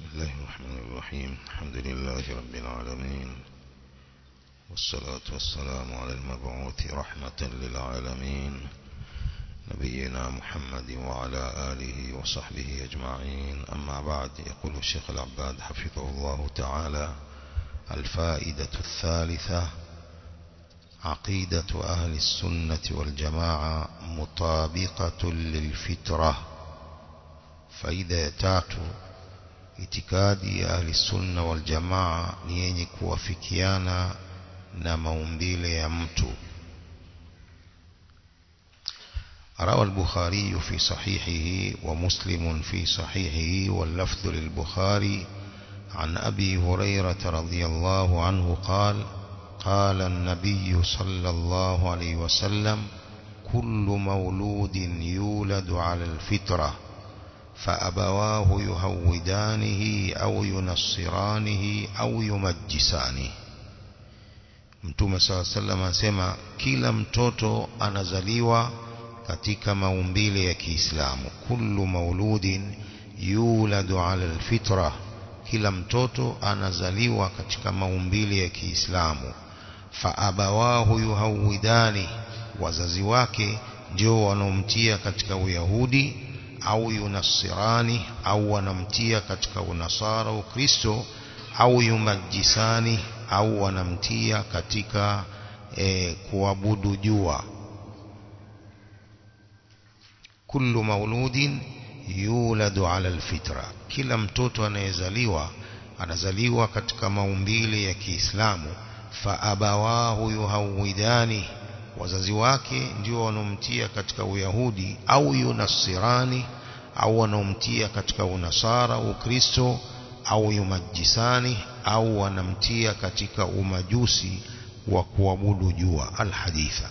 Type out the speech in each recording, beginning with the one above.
بسم الله الرحمن الرحيم. الحمد لله رب العالمين. والصلاة والسلام على المبعوث رحمة للعالمين. نبينا محمد وعلى آله وصحبه أجمعين. أما بعد يقول الشيخ العباد حفظه الله تعالى الفائدة الثالثة عقيدة أهل السنة والجماعة مطابقة للفطرة. faida tatu itikadi ya ahli sunna wal jamaa ni yenye kuwafikiana na maumbile ya mtu. روى البخاري في صحيحه ومسلم في صحيحه واللفظ للبخاري عن أبي هريرة رضي الله عنه قال قال النبي صلى الله عليه وسلم كل مولود يولد على الفطره فأبواه يهودانه أو ينصرانه أو يمجسانه Mtume saw sallam anasema kila mtoto anazaliwa katika maumbile ya Kiislamu kullu mauludin yuladu ala alfitra kila mtoto anazaliwa katika maumbile ya Kiislamu fa abawahu yuhawidani wazazi wake ndio wanaomtia katika Uyahudi au yunasirani au wanamtia katika unasara ukristo au yumajisani au wanamtia katika e, kuabudu jua kullu mauludin yuladu ala alfitra kila mtoto anayezaliwa anazaliwa katika maumbile ya Kiislamu fa abawahu yuhawidani wazazi wake ndio wanaomtia katika uyahudi au yunasirani au wanaomtia katika unasara ukristo au yumajisani au wanamtia katika umajusi wa kuabudu jua alhaditha.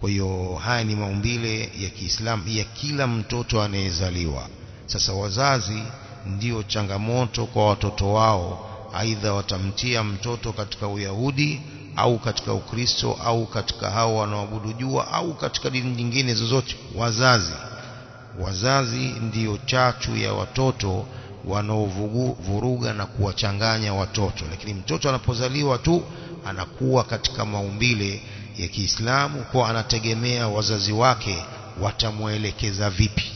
Kwa hiyo haya ni maumbile ya Kiislamu ya kila mtoto anayezaliwa. Sasa wazazi ndio changamoto kwa watoto wao. Aidha watamtia mtoto katika uyahudi au katika ukristo au katika hao wanaoabudu jua au katika dini nyingine zozote wazazi wazazi ndiyo chachu ya watoto wanaovuruga na kuwachanganya watoto lakini mtoto anapozaliwa tu anakuwa katika maumbile ya Kiislamu kwa anategemea wazazi wake watamwelekeza vipi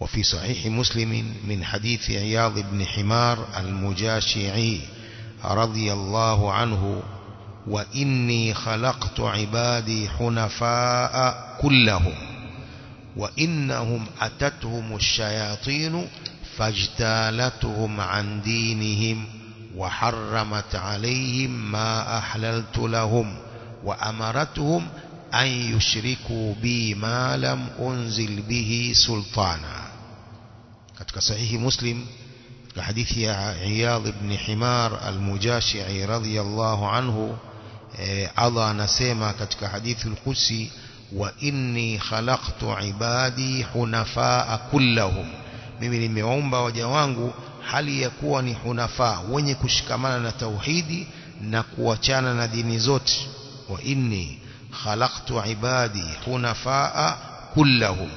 وفي صحيح مسلم من حديث عياض بن حمار المجاشعي رضي الله عنه وإني خلقت عبادي حنفاء كلهم وإنهم أتتهم الشياطين فاجتالتهم عن دينهم وحرمت عليهم ما أحللت لهم وأمرتهم أن يشركوا بي ما لم أنزل به سلطانا. katika sahihi muslim كحديث عياض بن حمار المجاشعي رضي الله عنه آه، أضى نسيما كتك حديث القدسي وإني خلقت عبادي حنفاء كلهم. ممن المعنب وجوانه حال يكون حنفاء وني كشكمان توحيدي نكو تانا ندين زوت. وإني خلقت عبادي حنفاء كلهم.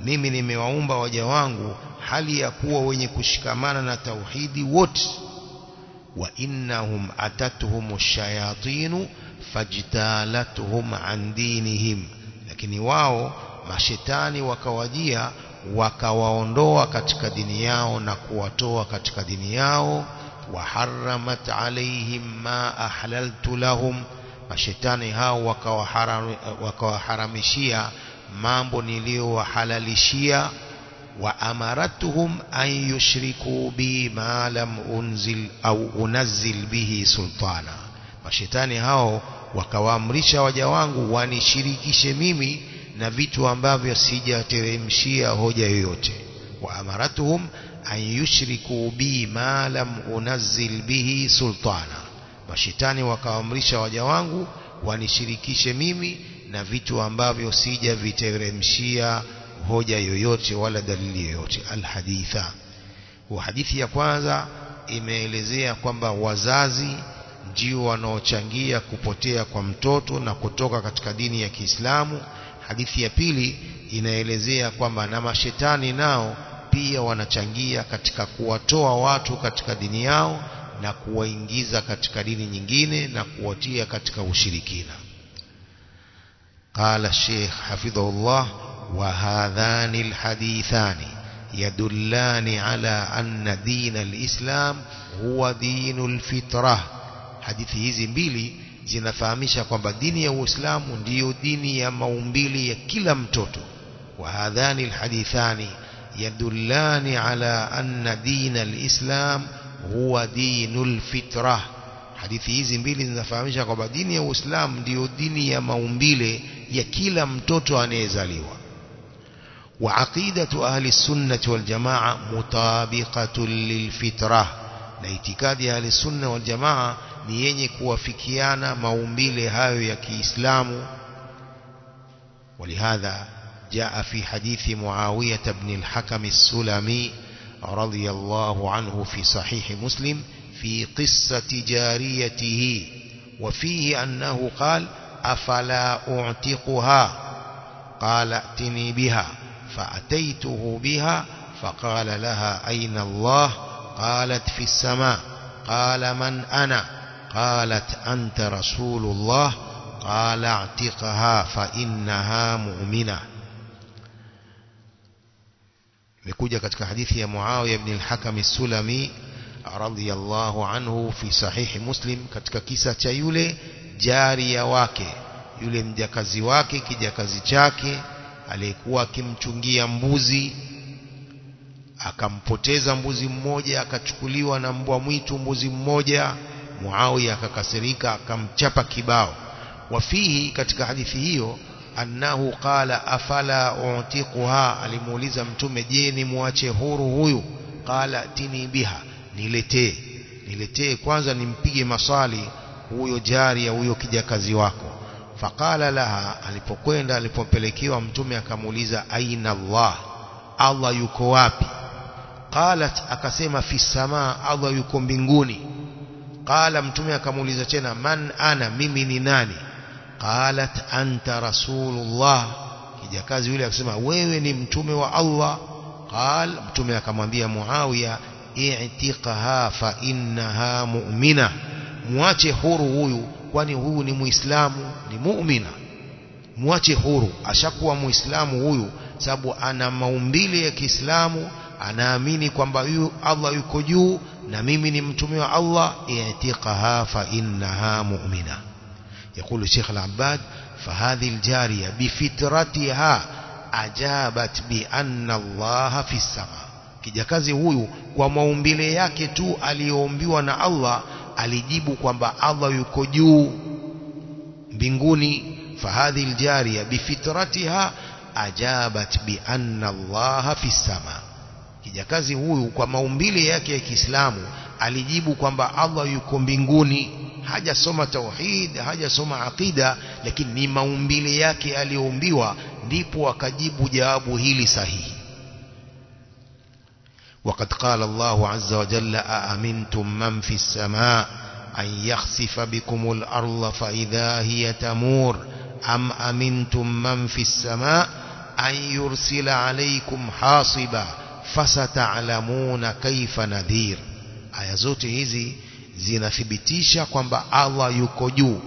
ممن المعنب وجوانه hali ya kuwa wenye kushikamana na tauhidi wote wa innahum atatuhum shayatinu fajtalatuhum an dinihim lakini wao mashetani wakawajia wakawaondoa katika dini yao na kuwatoa katika dini yao waharramat alaihim ma ahlaltu lahum mashetani hao wakawaharamishia mambo niliyowahalalishia wa amaratuhum an yushriku bi ma lam unzil au unazzil bihi sultana. Mashetani hao wakawaamrisha waja wangu wanishirikishe mimi na vitu ambavyo sijateremshia hoja yoyote. Wa amaratuhum an yushriku bi ma lam unazzil bihi sultana. Mashetani wakawaamrisha waja wangu wanishirikishe mimi na vitu ambavyo sijaviteremshia hoja yoyote wala dalili yoyote. Alhaditha. Hadithi ya kwanza imeelezea kwamba wazazi ndio wanaochangia kupotea kwa mtoto na kutoka katika dini ya Kiislamu. Hadithi ya pili inaelezea kwamba na mashetani nao pia wanachangia katika kuwatoa watu katika dini yao na kuwaingiza katika dini nyingine na kuwatia katika ushirikina. Qala sheikh hafidhahullah وهذان الحديثان يدلان على أن دين الإسلام هو دين الفطرة hadithi hizi mbili zinafahamisha kwamba dini ya Uislamu ndiyo dini ya maumbili ya kila mtoto wa hadhani alhadithani yadullani ala anna dina alislam huwa dinul fitrah hadithi hizi mbili zinafahamisha kwamba dini ya Uislamu ndiyo dini ya maumbile ya kila mtoto anayezaliwa وعقيدة أهل السنة والجماعة مطابقة للفطرة. نيتكاد أهل السنة والجماعة نينك وفكيانا مومبيل هايو يكي إسلام ولهذا جاء في حديث معاوية بن الحكم السلمي رضي الله عنه في صحيح مسلم في قصة جاريته وفيه أنه قال أفلا أعتقها قال ائتني بها فأتيته بها فقال لها أين الله قالت في السماء قال من أنا قالت أنت رسول الله قال اعتقها فإنها مؤمنة لكوجة katika hadithi ya Muawiya ibn al-Hakam as-Sulami radhiyallahu anhu fi sahih Muslim katika kisa cha yule jaria wake yule mjakazi wake kijakazi chake aliyekuwa akimchungia mbuzi akampoteza mbuzi mmoja akachukuliwa na mbwa mwitu mbuzi mmoja Muawiya akakasirika akamchapa kibao. Wafihi katika hadithi hiyo annahu qala afala utiquha alimuuliza mtume je ni muache huru huyu? Qala tini biha niletee niletee kwanza nimpige maswali huyo jari ya huyo kijakazi wako faqala laha alipokwenda alipopelekewa mtume akamuuliza aina Allah Allah yuko wapi qalat akasema fi samaa Allah yuko mbinguni qala mtume akamuuliza tena man ana mimi ni nani qalat anta rasulullah kijakazi yule akasema wewe ni mtume wa Allah qal mtume akamwambia Muawiya i'tiqaha fa innaha mu'mina muache huru huyu kwani huyu ni muislamu ni muumina muache huru ashakuwa muislamu huyu sababu ana maumbile ya Kiislamu anaamini kwamba huyu Allah yuko juu na mimi ni mtume wa Allah i'tiqaha fa innaha mu'mina يقول الشيخ العباد فهذه الجارية بفطرتها أجابت بأن الله في السماء kijakazi huyu kwa maumbile yake tu aliyoombiwa na Allah alijibu kwamba Allah yuko juu mbinguni fahadhi aljariya bifitratiha ajabat bi anna Allah fi sama kijakazi huyu kwa maumbile yake ya Kiislamu alijibu kwamba Allah yuko mbinguni hajasoma tauhid hajasoma aqida lakini ni maumbile yake aliyoumbiwa ndipo akajibu jawabu hili sahihi وقد قال الله عز وجل أأمنتم من في السماء أن يخسف بكم الأرض فإذا هي تمور؟ أم أمنتم من في السماء أن يرسل عليكم حاصبا فستعلمون كيف نذير? aya zote hizi zinathibitisha kwamba Allah yuko juu.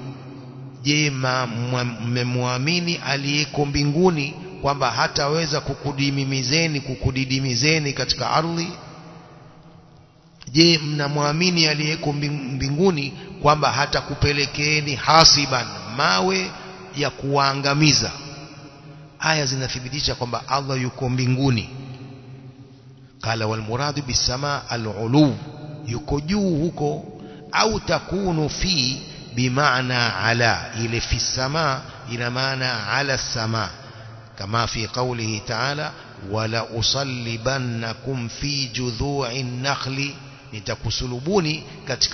Je mmemwamini aliyeko mbinguni kwamba hataweza kukudimimizeni kukudidimizeni katika ardhi. Je mnamwamini aliyeko mbinguni kwamba hatakupelekeeni hasiban mawe ya kuwaangamiza? Aya zinathibitisha kwamba Allah yuko mbinguni. Qala wal muradu bisama al yuko juu huko au takunu fi bimaana ala ile fi sama ina maana ala sama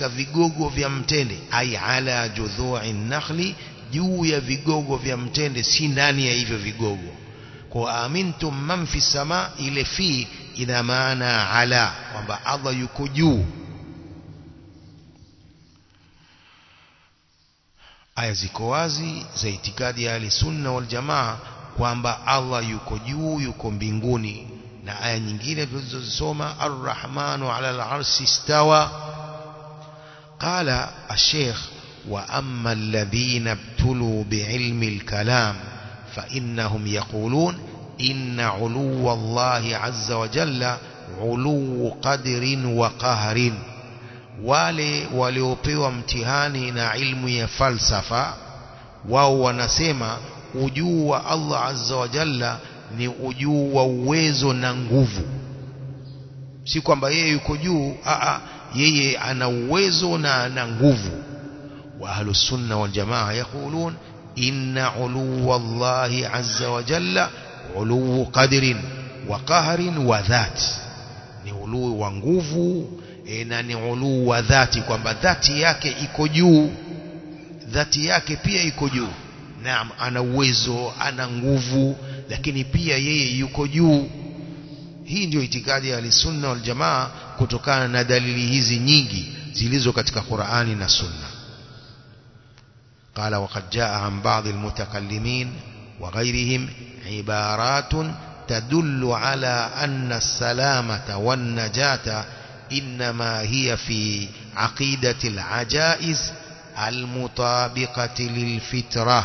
vigogo vya mtende ai ala judhu'i nakhli juu ya vigogo vya mtende si ndani ya hivyo vigogo kwa amintum man fi sama ile fi ina maana ala kwamba Allah yuko juu aya ziko wazi za itikadi ya ahli sunna wal jamaa kwamba Allah yuko juu yuko mbinguni na aya nyingine tulizozisoma arrahmanu ala al-arshi istawa qala ash-sheikh wa amma alladhina ibtulu bi'ilmi al-kalam fa innahum yaqulun inna 'uluwa Allahi 'azza wa jalla 'uluwu qadrin wa qahrin wale waliopewa mtihani na ilmu ya falsafa wao wanasema ujuu wa Allah azza wa jalla ni ujuu wa uwezo na nguvu si kwamba yeye yuko juu a yeye ana uwezo na ana nguvu wa ahlus sunna wal jamaa yaqulun inna uluwa Allah azza wa jalla uluwu qadrin wa qahrin wa dhat ni uluu wa nguvu e, na ni uluu wa dhati kwamba dhati yake iko juu dhati yake pia iko juu naam ana uwezo ana nguvu lakini pia yeye yuko juu hii ndio itikadi ya sunna wal jamaa kutokana na dalili hizi nyingi zilizo katika Qur'ani na Sunna قال وقد جاء عن بعض المتكلمين وغيرهم عبارات تدل على أن السلامة والنجاة إنما هي في عقيدة العجائز المطابقة للفطرة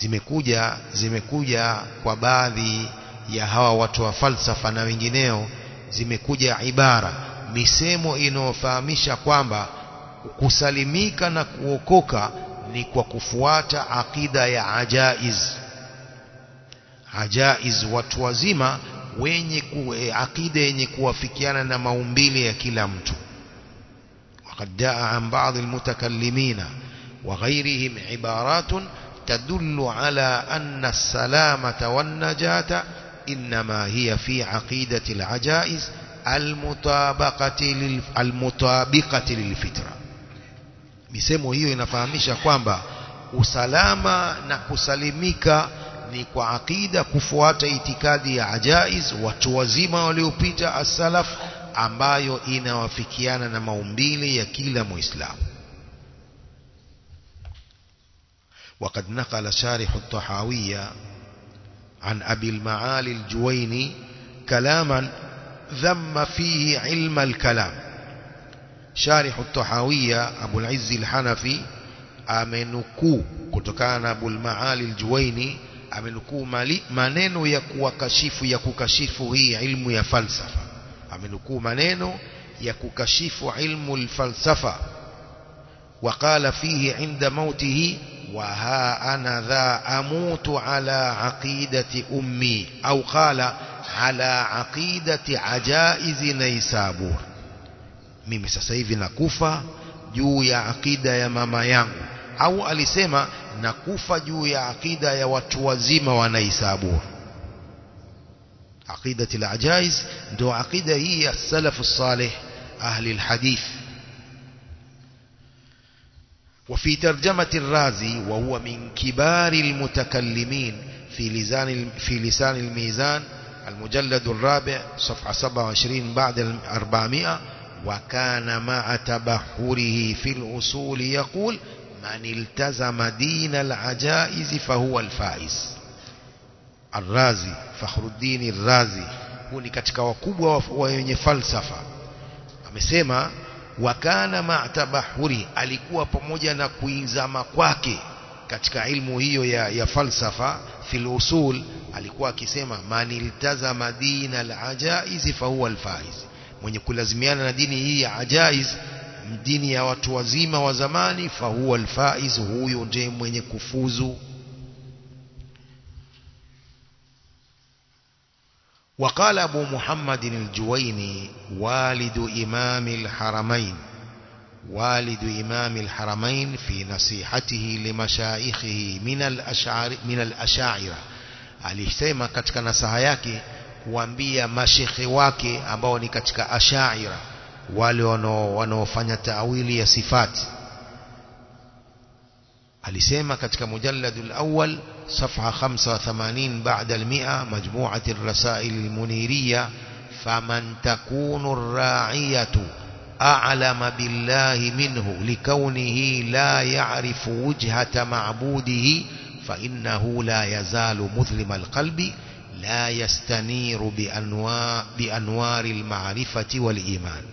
zimekuja zimekuja kwa baadhi ya hawa watu wa falsafa na wengineo zimekuja ibara misemo inayofahamisha kwamba kusalimika na kuokoka ni kwa kufuata akida ya ajaiz ajaiz watu wazima wenye ku, e, akida yenye kuwafikiana na maumbile ya kila mtu وقد جاء عن بعض المتكلمين وغيرهم عبارات تدل على أن السلامة والنجاة إنما هي في عقيدة العجائز المطابقة المطابقة للفطرة. بسمو هي ينفهمش كوانبا وسلامة نكسلميكا نكو عقيدة كفوات اتكاد عجائز وتوزيما وليوبيت السلف ambayo inawafikiana na maumbile ya kila muislamu. وقد نقل شارح الطحاوية عن أبي المعالي الجويني كلاما ذم فيه علم الكلام شارح الطحاوية أبو العز الحنفي أمنكو كتكان أبو المعالي الجويني أمنكو مانينو يكو كشفو يكو كشفو هي علم فلسفة." أمنكو منينو يكو كشفو علم الفلسفة وقال فيه عند موته وها أنا ذا أموت على عقيدة أمي. أو قال على عقيدة عجائز نيسابور. ميمي سسيفي نكوفا جو يا عقيدة يا ماما يانغ أو أليسيما نكوفا جو يا عقيدة يا وتوزيما ونيسابور. عقيدة العجائز دو عقيدة هي السلف الصالح أهل الحديث. وفي ترجمة الرازي وهو من كبار المتكلمين في لسان في لسان الميزان المجلد الرابع صفحة 27 بعد الأربعمائة وكان مع تبحره في الأصول يقول من التزم دين العجائز فهو الفائز الرازي فخر الدين الرازي هو ni katika wakubwa wenye wakana ma'tabahuri alikuwa pamoja na kuizama kwake. Katika ilmu hiyo ya, ya falsafa fil usul alikuwa akisema man maniltazama dina al-ajaiz fa huwa al-faiz mwenye kulazimiana na dini hii ya ajaiz dini ya watu wazima wa zamani fa huwa al-faiz huyo ndiye mwenye kufuzu وقال أبو محمد الجويني والد إمام الحرمين. والد إمام الحرمين في نصيحته لمشايخه من الأشعر من الأشاعرة. عليهما كتك نصاياك وانبيا مشيخي واكي أبوني كتك أشاعرة ولونو ونو فن تأويل صفات عليهما كتك مجلد الأول صفحة 85 بعد المئة مجموعة الرسائل المنيرية فمن تكون الراعية أعلم بالله منه لكونه لا يعرف وجهة معبوده فإنه لا يزال مظلم القلب لا يستنير بأنوار, بأنوار المعرفة والإيمان.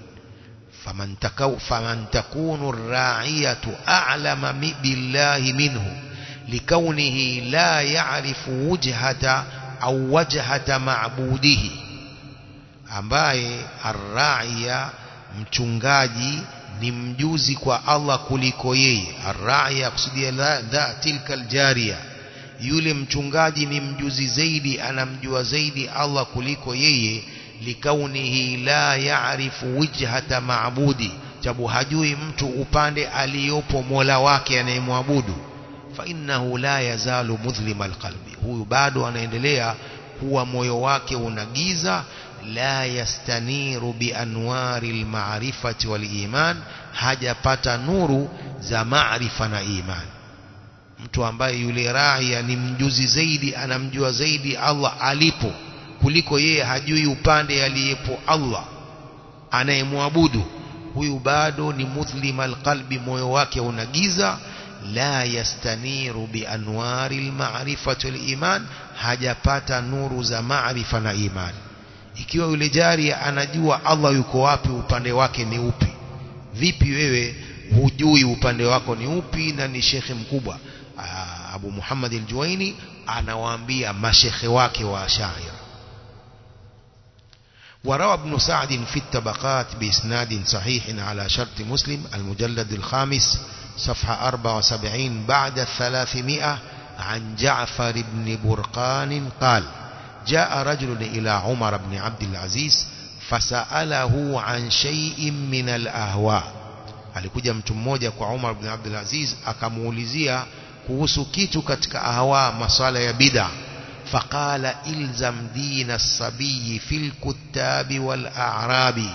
فمن, تكو فمن تكون الراعية أعلم بالله منه لكونه لا يعرف وجهة أو وجهة معبوده ambaye arraia mchungaji ni mjuzi kwa Allah kuliko yeye arraia kusudia dha tilka aljaria yule mchungaji ni mjuzi zaidi anamjua zaidi Allah kuliko yeye likaunihi la yaarifu wijhata maabudi sababu hajui mtu upande aliyopo Mola wake anayemwabudu innahu la yazalu mudhlima alqalbi. Huyu bado anaendelea kuwa moyo wake unagiza la yastaniru bianwari almarifati waliman hajapata nuru za marifa na iman. Mtu ambaye yule raia ni mjuzi zaidi anamjua zaidi Allah alipo kuliko yeye hajui upande aliyepo Allah anayemwabudu. Huyu bado ni mudhlima alqalbi moyo wake unagiza la yastaniru bianwari almarifati waliman hajapata nuru za maarifa na imani ikiwa yule jari anajua Allah yuko wapi upande wake ni upi vipi wewe hujui upande wako ni upi na ni shekhe mkubwa Abu Muhammad al-Juwaini anawaambia mashekhe wake wa Ashaira وروى ابن سعد في الطبقات بإسناد صحيح على شرط مسلم المجلد الخامس صفحة 74 بعد الثلاثمائة عن جعفر بن برقان قال جاء رجل إلى عمر بن عبد العزيز فسأله عن شيء من الأهواء alikuja mtu mmoja kwa Umar ibn Abdul Aziz akamuulizia kuhusu kitu katika ahwa maswala ya bid'a faqala ilzam dina as-sabiy fil kuttabi wal a'rabi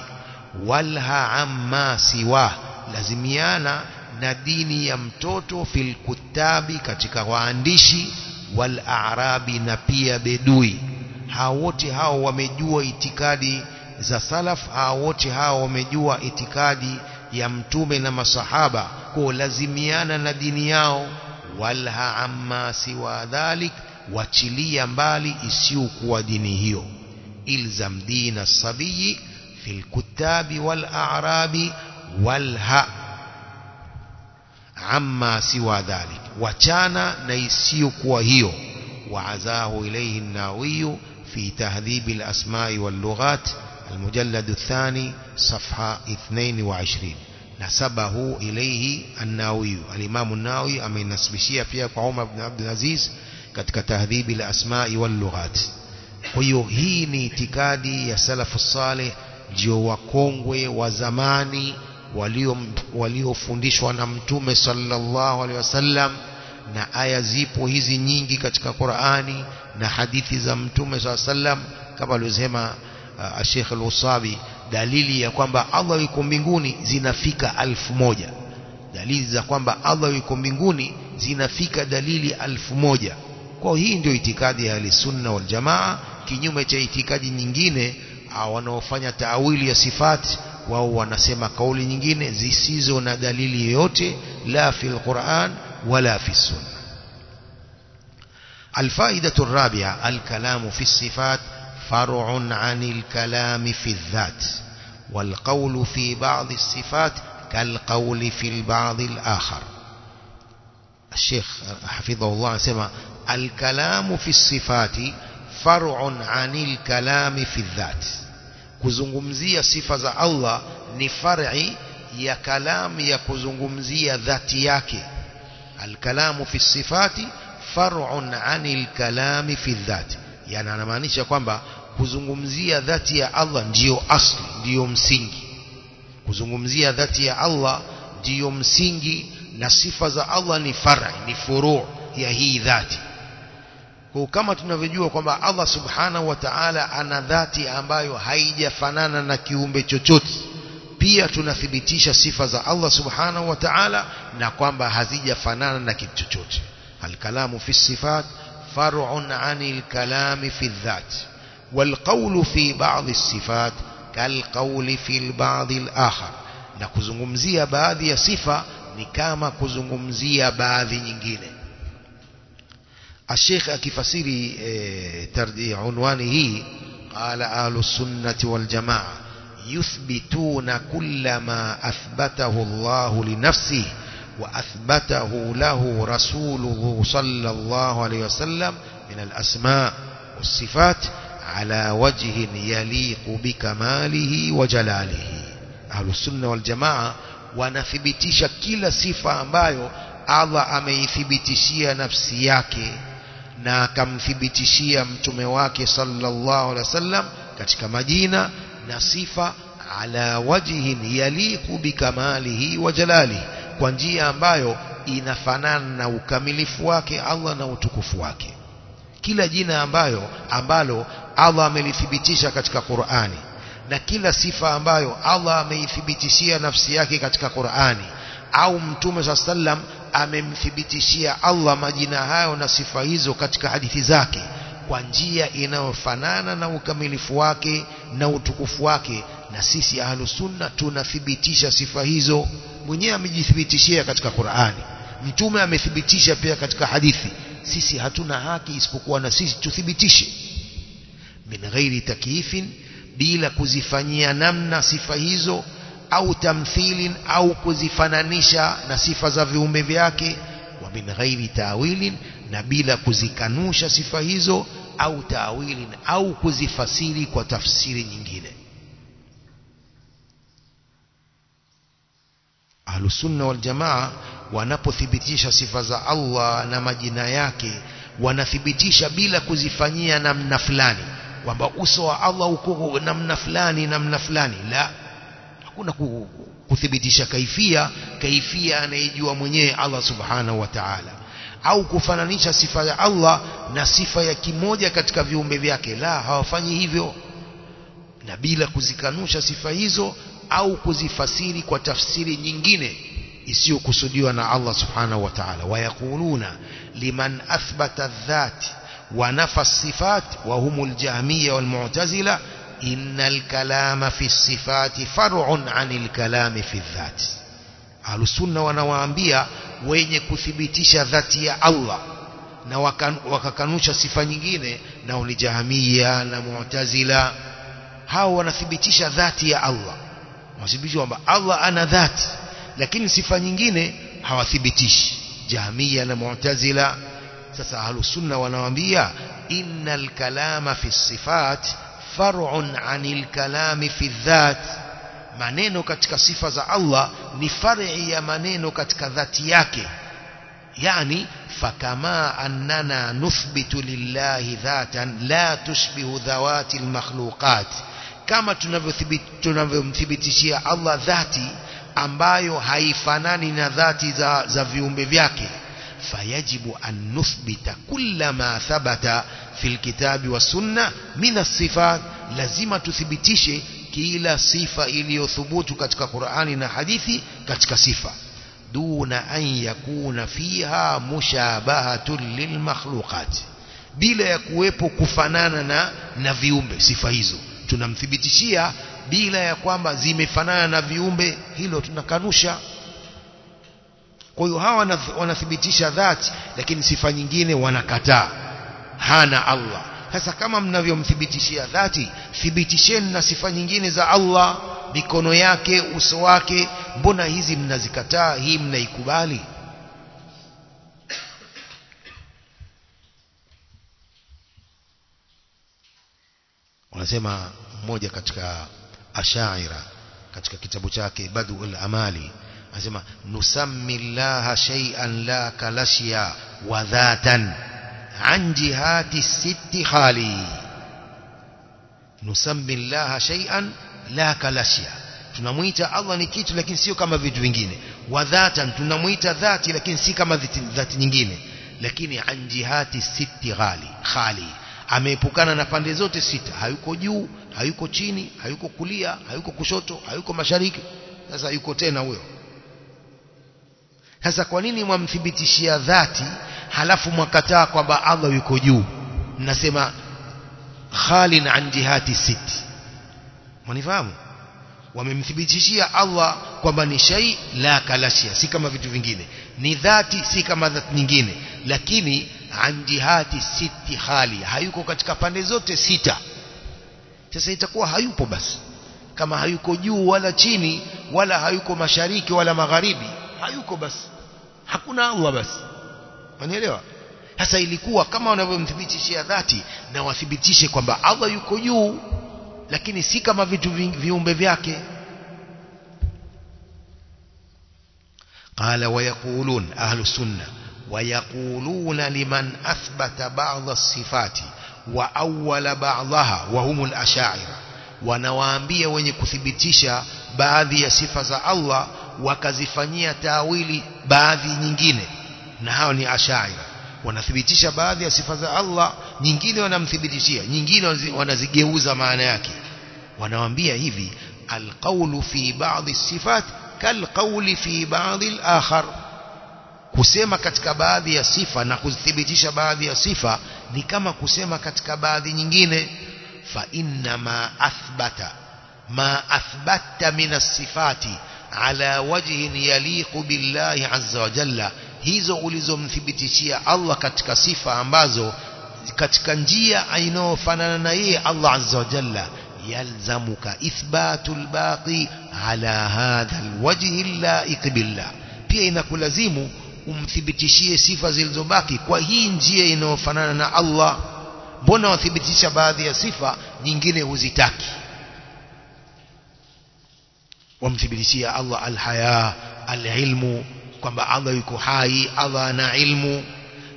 walha amma siwa lazimiana na dini ya mtoto fil kuttabi katika waandishi wal a'rabi na pia bedui hao wote hao wamejua itikadi za salaf hao wote hao wamejua itikadi ya mtume na masahaba kwa lazimiana na dini yao walha amma siwa dhalik wachilia mbali isiyokuwa dini hiyo ilzam dina sabiyi fil kutabi wal a'rabi walha siwa dhalik wachana na isiyokuwa hiyo وعزاه إليه الناوي في تهذيب الأسماء واللغات المجلد الثاني صفحة 22 نسبه إليه الناوي. الإمام الناوي أمين نسبشية فيها عمر بن عبد العزيز katika تهذيب الأسماء واللغات. hiyo hii salafu saleh ndio wakongwe wa zamani waliofundishwa na mtume sallallahu alaihi wasallam na aya zipo hizi nyingi katika Qur'ani na hadithi za mtume sallallahu alaihi wasallam kama alivyosema uh, Sheikh Al-Usabi dalili ya kwamba Allah yuko mbinguni zinafika alfu moja. Dalili za kwamba Allah yuko mbinguni zinafika dalili alfu moja. Kwa hii ndio itikadi ya sunna wal jamaa kinyume cha itikadi nyingine wanaofanya taawili ya sifati wao wanasema kauli nyingine zisizo na dalili yoyote la fil Qur'an ولا في السنة الفائدة الرابعة الكلام في الصفات فرع عن الكلام في الذات والقول في بعض الصفات كالقول في البعض الآخر الشيخ حفظه الله سمع الكلام في الصفات فرع عن الكلام في الذات kuzungumzia sifa za Allah ni far'i ya kalam ya kuzungumzia dhati yake الكلام في الصفات فرع عن الكلام في الذات yani anamaanisha kwamba kuzungumzia dhati ya Allah ndiyo asli ndiyo msingi kuzungumzia dhati ya Allah ndiyo msingi na sifa za Allah ni far'i ni furu' ya hii dhati kwa kama tunavyojua kwamba Allah subhanahu wa ta'ala ana dhati ambayo haijafanana na kiumbe chochote pia tunathibitisha sifa za Allah subhanahu wa ta'ala na kwamba hazijafanana na kitu chochote alkalamu fi sifat far'un 'anil kalami fi dhat والقول في بعض الصفات كالقول في البعض الآخر na kuzungumzia baadhi ya sifa ni kama kuzungumzia baadhi nyingine الشيخ akifasiri eh, tardi unwani hii qala ahlus الشيخ أكفسيري آه، تردي عنوانه قال آل السنة والجماعة يثبتون كل ما أثبته الله لنفسه وأثبته له رسوله صلى الله عليه وسلم من الأسماء والصفات على وجه يليق بكماله وجلاله. أهل السنة والجماعة ونثبتش كل صفة أمبايو أعضى أميثبتشي نفسيك ونثبتش na akamthibitishia mtume wake sallallahu alaihi wasallam katika majina na sifa ala wajhin yaliku bikamalihi wa jalalihi kwa njia ambayo inafanana na ukamilifu wake Allah na utukufu wake. Kila jina ambayo ambalo Allah amelithibitisha katika Qur'ani na kila sifa ambayo Allah ameithibitishia nafsi yake katika Qur'ani au mtume sa sallam amemthibitishia Allah majina hayo na sifa hizo katika hadithi zake kwa njia inayofanana na ukamilifu wake na utukufu wake. Na sisi ahlusunna tunathibitisha sifa hizo. Mwenyewe amejithibitishia katika Qur'ani. Mtume amethibitisha pia katika hadithi. Sisi hatuna haki isipokuwa na sisi tuthibitishe. Min ghairi takyifin bila kuzifanyia namna sifa hizo au tamthilin au kuzifananisha na sifa za viumbe vyake wa min ghairi tawilin na bila kuzikanusha sifa hizo au tawilin au kuzifasiri kwa tafsiri nyingine. Ahlusunna wal jamaa wanapothibitisha sifa za Allah na majina yake wanathibitisha bila kuzifanyia namna fulani kwamba uso wa Allah uko namna fulani namna fulani. La hakuna kuthibitisha kaifia kaifia anayejua mwenyewe Allah subhanahu wa ta'ala. Au kufananisha sifa ya Allah na sifa ya kimoja katika viumbe vyake. La hawafanyi hivyo. Na bila kuzikanusha sifa hizo au kuzifasiri kwa tafsiri nyingine isiyokusudiwa na Allah subhanahu wa ta'ala. Wayakuluna liman athbata dhati wa nafa sifat wa humul kalami fi dhat ahlusunna wanawaambia wenye kuthibitisha dhati ya Allah na wakakanusha sifa nyingine na ni jahmiya na mu'tazila hao wanathibitisha dhati ya Allah wanathibitisha kwamba Allah ana dhati lakini sifa nyingine hawathibitishi jahmiya na mu'tazila sasa ahlusunna wanawaambia innal kalama fi sifat فرع عن الكلام في الذات منينو كتك صفة الله نفرع يا منينو كتك ذات ياكي يعني فكما أننا نثبت لله ذاتا لا تشبه ذوات المخلوقات كما تنبثبتشي الله ذاتي ambayo haifanani na dhati za, za viumbe vyake. Fayajibu an nuthbita kullama fil kitabi wa sunna min as-sifat lazima tuthibitishe kila sifa iliyothubutu katika Qur'ani na hadithi katika sifa. Duna an yakuna fiha mushabahatun lilmakhluqat bila ya kuwepo kufanana na na viumbe sifa hizo. Tunamthibitishia bila ya kwamba zimefanana na viumbe hilo tunakanusha. Kwa hiyo hawa wanathibitisha dhati lakini sifa nyingine wanakataa hana Allah. Sasa kama mnavyomthibitishia dhati thibitisheni na sifa nyingine za Allah mikono yake uso wake. Mbona hizi mnazikataa hii mnaikubali? Wanasema mmoja katika ashaira katika kitabu chake badul amali anasema nusammi llaha shay'an la kalashia wa dhatan an جهات sitti khali نسمي llaha شيئا la kalashya tunamuita Allah ni kitu lakini sio kama vitu vingine. Wa dhatan tunamuita dhati lakini si kama dhati nyingine. Lakini an jihati sitti khali khali. Ameepukana na pande zote sita. Hayuko juu hayuko chini hayuko kulia hayuko kushoto hayuko mashariki. Sasa yuko tena huyo. Sasa kwa nini mwamthibitishia dhati halafu mwakataa kwamba Allah yuko juu. Mnasema khalin an jihati sit mwanifahamu? Wamemthibitishia Allah kwamba ni shay la kalashia. Si kama vitu vingine. Ni dhati si kama dhati nyingine. Lakini an jihati siti khali. Hayuko katika pande zote sita. Sasa itakuwa hayupo basi. Kama hayuko juu wala chini wala hayuko mashariki wala magharibi hayuko basi. Hakuna Allah basi unielewa sasa ilikuwa kama wanavyomthibitishia dhati na wathibitishe kwamba Allah yuko juu lakini si kama vitu viumbe vyake قال ويقولون أهل السنة ويقولون لمن أثبت بعض الصفات وأول بعضها وهم الأشاعرة wanawaambia wenye kuthibitisha baadhi ya sifa za Allah wakazifanyia tawili baadhi nyingine Na hao ni ashaira wanathibitisha baadhi ya sifa za Allah nyingine wanamthibitishia nyingine wanazigeuza maana yake wanawaambia hivi alqawlu fi ba'dhi sifat kalqawli fi ba'dhi al-akhar kusema katika baadhi ya sifa na kuzithibitisha baadhi ya sifa ni kama kusema katika baadhi nyingine fa inna ma athbata ma athbatta min as-sifati ala wajhin yaliqu billahi azza wa jalla hizo ulizomthibitishia Allah katika sifa ambazo katika njia inayofanana na yeye Allah azza wa jalla yalzamuka ithbatul baqi ala hadha alwajhi allaiq billah pia inakulazimu umthibitishie sifa zilizobaki kwa hii njia inayofanana na Allah mbona wathibitisha baadhi ya sifa nyingine huzitaki wamthibitishia Allah alhaya alilmu kwamba Allah yuko hai Allah ana ilmu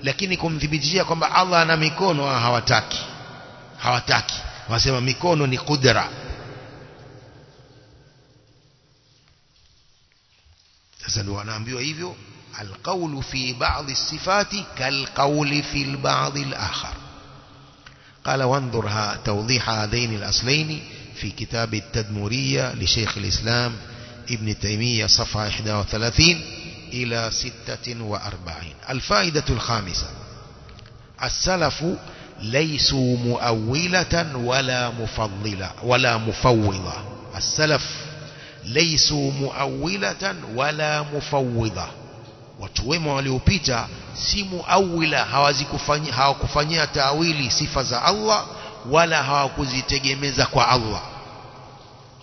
lakini kumthibitishia kwamba Allah ana mikono hawataki hawataki wasema mikono ni kudra sasa ndio wanaambiwa hivyo القول في بعض الصفات كالقول في البعض الآخر قال وانظر توضيح هذين الأصلين في كتاب التدمرية لشيخ الإسلام ابن تيمية صفحة 31 إلى ستة وأربعين. الفائدة الخامسة. السلف ليسوا مؤولة ولا مفضلة ولا مفوضة. السلف ليسوا مؤولة ولا مفوضة. وتوهم عليه بيتا سيم أولى هاو كفانيا تأويلي صفة الله ولا هاو كزي تجميزة الله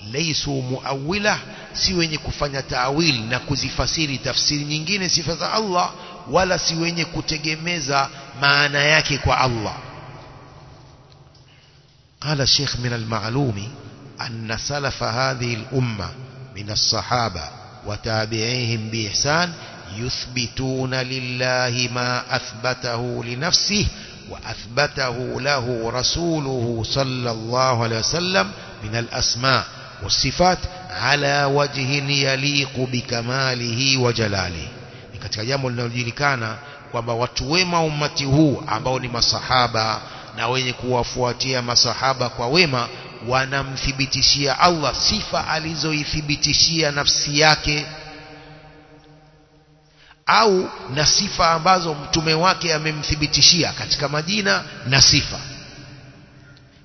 ليسوا مؤولة si wenye kufanya taawili na kuzifasiri tafsiri nyingine sifa za Allah wala si wenye kutegemeza maana yake kwa Allah. قال الشيخ من المعلوم أن سلف هذه الأمة من الصحابة وتابعيهم بإحسان يثبتون لله ما أثبته لنفسه وأثبته له رسوله صلى الله عليه وسلم من الأسماء والصفات ala wajhin yaliqu bikamalihi wa jalali. Ni katika jambo linalojulikana kwamba watu wema ummati huu ambao ni masahaba na wenye kuwafuatia masahaba kwa wema wanamthibitishia Allah sifa alizoithibitishia nafsi yake au na sifa ambazo mtume wake amemthibitishia katika majina na sifa.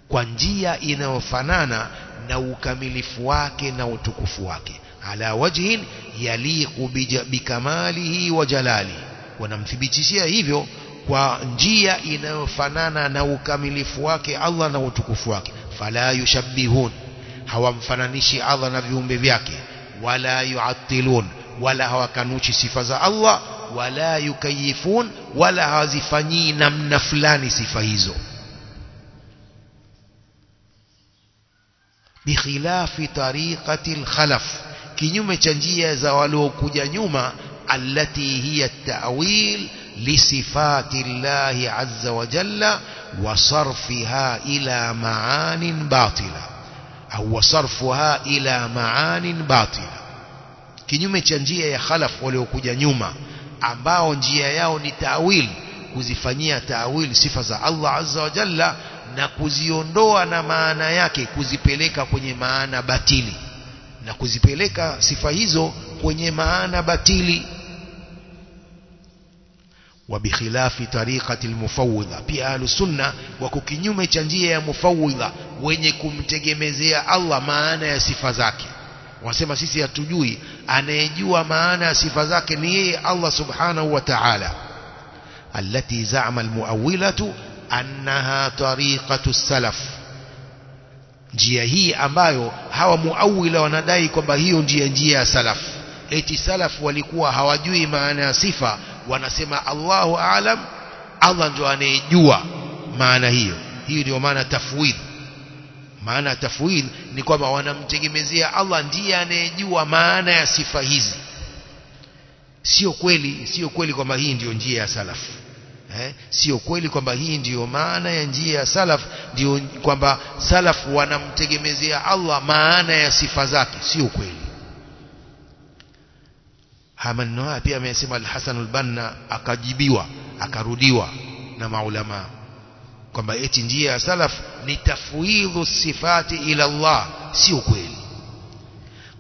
Kwa njia inayofanana na ukamilifu wake na utukufu wake. Ala wajhin yaliqu bikamalihi wa jalali. Wanamthibitishia hivyo kwa njia inayofanana na ukamilifu wake Allah na utukufu wake. Fala yushabbihun. Hawamfananishi Allah na viumbe vyake. Wala yuattilun wala hawakanuchi sifa za Allah. Wala yukayifun. Wala hawazifanyii namna fulani sifa hizo بخلاف طريقة الخلف. كنيوم تنجية زوالو كجنيوم التي هي التأويل لصفات الله عز وجل وصرفها إلى معان باطلة. أو صرفها إلى معان باطلة. كنيوم يا خلف ولو كجنيوم أباو نجية يوني تأويل تأويل صفة الله عز وجل na kuziondoa na maana yake kuzipeleka kwenye maana batili. Na kuzipeleka sifa hizo kwenye maana batili. Wabikhilafi tariqati almufawwidha pia ahlusunna wako kinyume cha njia ya mufawwidha wenye kumtegemezea Allah maana ya sifa zake. Wanasema sisi hatujui anayejua maana ya sifa zake ni yeye Allah subhanahu wa ta'ala. Allati za'ama almuawwilatu annaha tariqatu salaf. Njia hii ambayo hawa muawila wanadai kwamba hiyo njia njia ya salaf. Eti salaf walikuwa hawajui maana ya sifa wanasema Allahu aalam Allah ndio anayejua maana hiyo. Hiyo ndio maana tafwid maana tafwid ni kwamba wanamtegemezea Allah ndiye anayejua maana ya sifa hizi. Sio kweli sio kweli kwamba hii ndio njia ya salafu eh? sio kweli kwamba hii ndiyo maana ya njia ya salaf ndio kwamba salaf wanamtegemezea Allah maana ya sifa zake. Sio kweli. Maneno haya pia amesema al-Hasan al-Banna akajibiwa akarudiwa na maulama kwamba eti njia ya salaf ni tafwidhu sifati ila Allah. Sio kweli.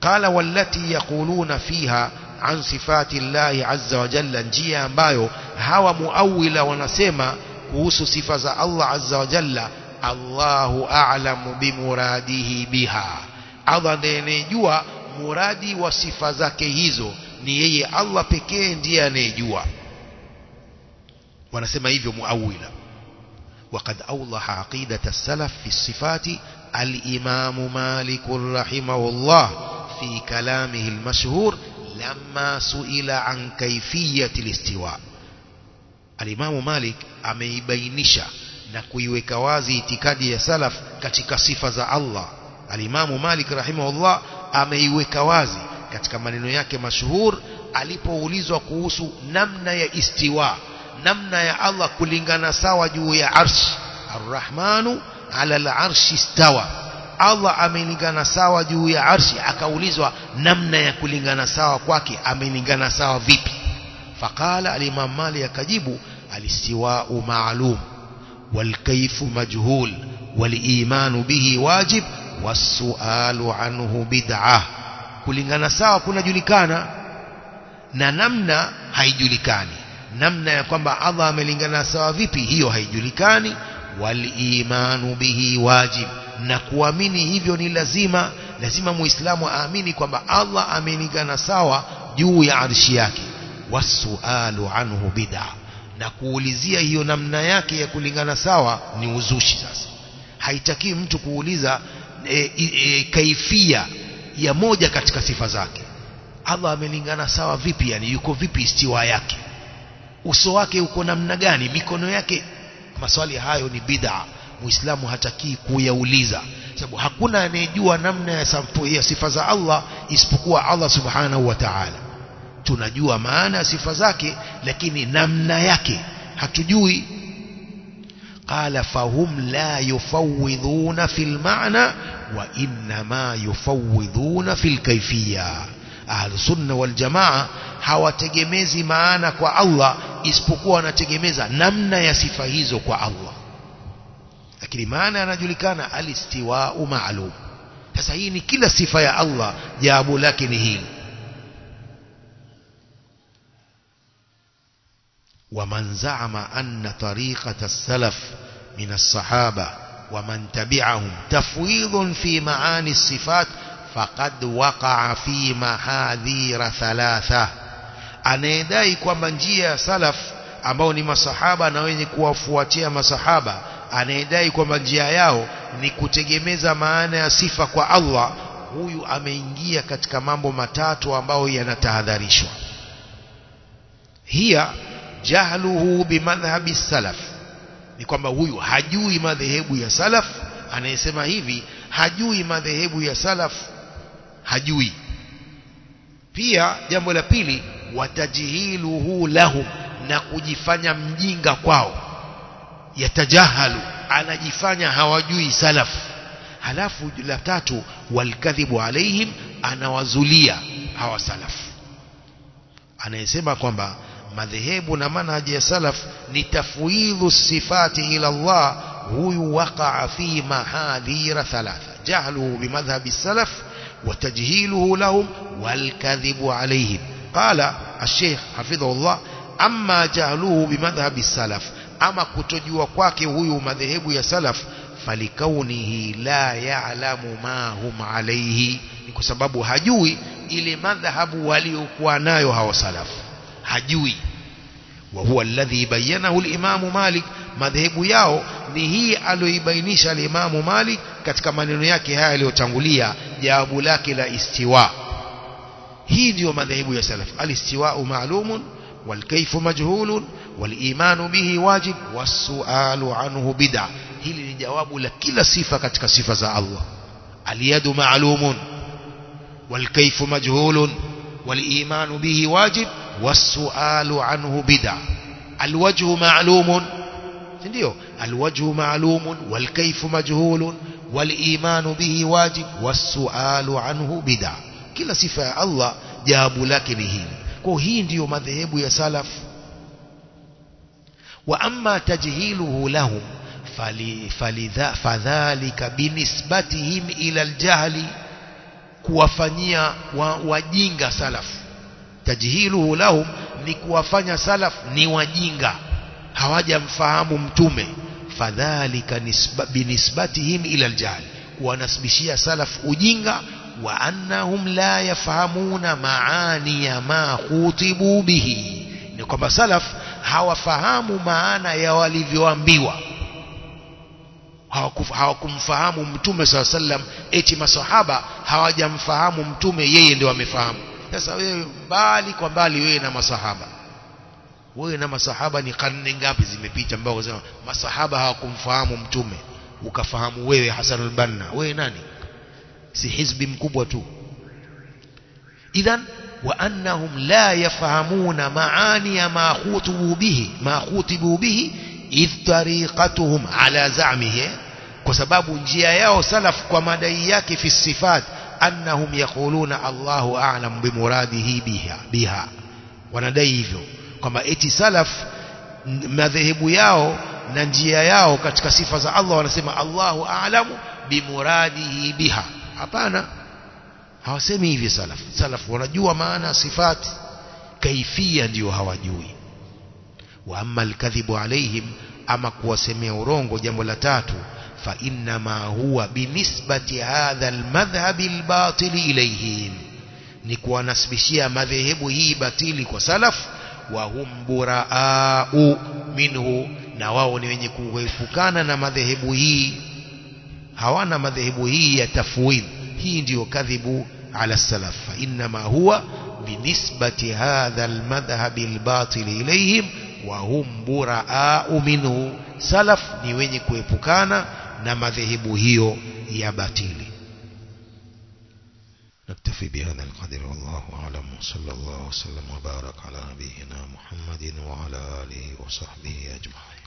Qala wallati yaquluna fiha an sifati Allah azza wa jalla njia ambayo hawa muawila wanasema kuhusu sifa za Allah azza wa jalla Allahu a'lamu bimuradihi biha Allah ndiye anejua muradi wa sifa zake hizo ni yeye Allah pekee ndiye anejua wanasema hivyo muawila وقد أوضح عقيدة السلف في الصفات الإمام مالك رحمه الله في كلامه المشهور لما سئل عن كيفية الاستواء alimamu Malik ameibainisha na kuiweka wazi itikadi ya salaf katika sifa za Allah. Alimamu Malik rahimahullah ameiweka wazi katika maneno yake mashuhur alipoulizwa kuhusu namna ya istiwa namna ya Allah kulingana sawa juu ya arsh. Arrahmanu ala al-arshi istawa. Allah amelingana sawa juu ya arshi. Akaulizwa namna ya kulingana sawa kwake amelingana sawa vipi? Faqala al-imam Malik akajibu al-istiwa'u ma'lum wal-kayfu majhul wal-iman bihi wajib was-su'alu anhu bid'ah kulingana sawa kunajulikana na namna haijulikani namna ya kwamba Allah amelingana sawa vipi hiyo haijulikani walimanu bihi wajib na kuamini hivyo ni lazima lazima muislamu aamini kwamba Allah amelingana sawa juu ya arshi yake wasualu anhu bid'a. Na kuulizia hiyo namna yake ya kulingana sawa ni uzushi sasa. Haitaki mtu kuuliza e, e, kaifia ya moja katika sifa zake. Allah amelingana sawa vipi yani yuko vipi istiwa yake? Uso wake uko namna gani? Mikono yake? Maswali hayo ni bid'a. Muislamu hatakii kuyauliza. Sababu hakuna anayejua namna ya, ya sifa za Allah isipokuwa Allah subhanahu wa ta'ala tunajua maana ya sifa zake lakini namna yake hatujui قال فهم لا يفوضون في المعنى وإنما يفوضون في الكيفية أهل السنة والجماعة hawategemezi maana kwa Allah isipokuwa wanategemeza namna ya sifa hizo kwa Allah lakini maana yanajulikana alistiwau maalum sasa hii ni kila sifa ya Allah jawabu lake ni hili ومن زعم أن طريقة السلف من الصحابة ومن تبعهم تفويض في معاني الصفات فقد وقع في محاذير ثلاثة anayedai kwamba njia ya salaf ambao ni masahaba na wenye kuwafuatia masahaba anayedai kwamba njia yao ni kutegemeza maana ya sifa kwa Allah huyu ameingia katika mambo matatu ambayo yanatahadharishwa hiya jahluhu bimadhhabi salaf. Ni kwamba huyu hajui madhehebu ya salaf anayesema hivi hajui madhehebu ya salaf hajui. Pia jambo la pili watajhiluhu lahum na kujifanya mjinga kwao. Yatajahalu anajifanya hawajui salaf. Halafu la tatu walkadhibu alaihim anawazulia hawa salaf. Anayesema kwamba madhehebu na manhaji ya salaf ni tafwidhu sifati ila Allah huyu waqa'a fi mahadhira thalatha jahluhu bimadhhabi salaf وتجهيله لهم والكذب عليهم قال الشيخ حفظه الله أما جهله بمذهب السلف أما كتجوا kwake huyu madhehebu ya salaf falikaunihi la ya'lamu ma hum alayhi ni kwa sababu hajui ile madhhabu waliokuwa nayo hawa salaf hajui وهو الذي بينه الإمام مالك مذهب ياو نهي ألو يبينيش الإمام مالك كتك منينيك هاي ليوتنغولية جاب لك لا استواء هي ديو مذهب سلف الاستواء معلوم والكيف مجهول والإيمان به واجب والسؤال عنه بدع هي اللي جواب لك لكل صفة كتك صفة الله اليد معلوم والكيف مجهول والإيمان به واجب والسؤال عنه بدع. الوجه معلوم. ديو. الوجه معلوم والكيف مجهول والإيمان به واجب والسؤال عنه بدع. كلا صفة الله جاب لك بهين كوهين ديو مذهب يا سلف. وأما تجهيله لهم فلذا فذلك بنسبتهم إلى الجهل. كوفنيا وجينغ سلف. Tajhiluhu lahum ni kuwafanya salaf ni wajinga hawajamfahamu mtume. Fadhalika nisba, binisbatihim ila aljahl wanasbishia salaf ujinga wa annahum la yafahamuna maani ya ma khutibu bihi. Ni kwamba salaf hawafahamu maana ya walivyoambiwa. Hawakumfahamu mtume saa sallam eti masahaba hawajamfahamu mtume yeye ndio amefahamu sasa wewe mbali kwa mbali wewe na masahaba wewe na masahaba ni karne ngapi zimepita ambao unasema masahaba hawakumfahamu mtume ukafahamu wewe Hasan al-Banna wewe nani si hizbi mkubwa tu idhan wa annahum la yafahamuna maani ya ma khutibu bihi ma khutibu bihi idh tariqatuhum ala za'mihi kwa sababu njia yao salaf kwa madai yake fi sifat أنهم يقولون الله أعلم بمراده بها, بها. ونديه كما إتي سلف مذهب ياو ننجي ياو كتكسيفة الله ونسمى الله أعلم بمراده بها أبانا هاسمي في سلف سلف ونجوى معنا صفات كيفية ديوها ونجوي وأما الكذب عليهم أما كوسمي ورونغو جمبلتاتو فإنما هو بنسبة هذا المذهب الباطل إليهم. نكوى نسبشية مذهب هي باطل وسلف وهم براء منه. نواو ونكوه فكان مذهب هي. هوانا مذهب هي يتفويل هي ديو كذب على السلف. فإنما هو بنسبة هذا المذهب الباطل إليهم وهم براء منه. سلف نيوينيكو wenye na madhehebu hiyo ya batili. نكتفي بهذا القدر والله أعلم صلى الله وسلم وبارك على نبينا محمد وعلى آله وصحبه أجمعين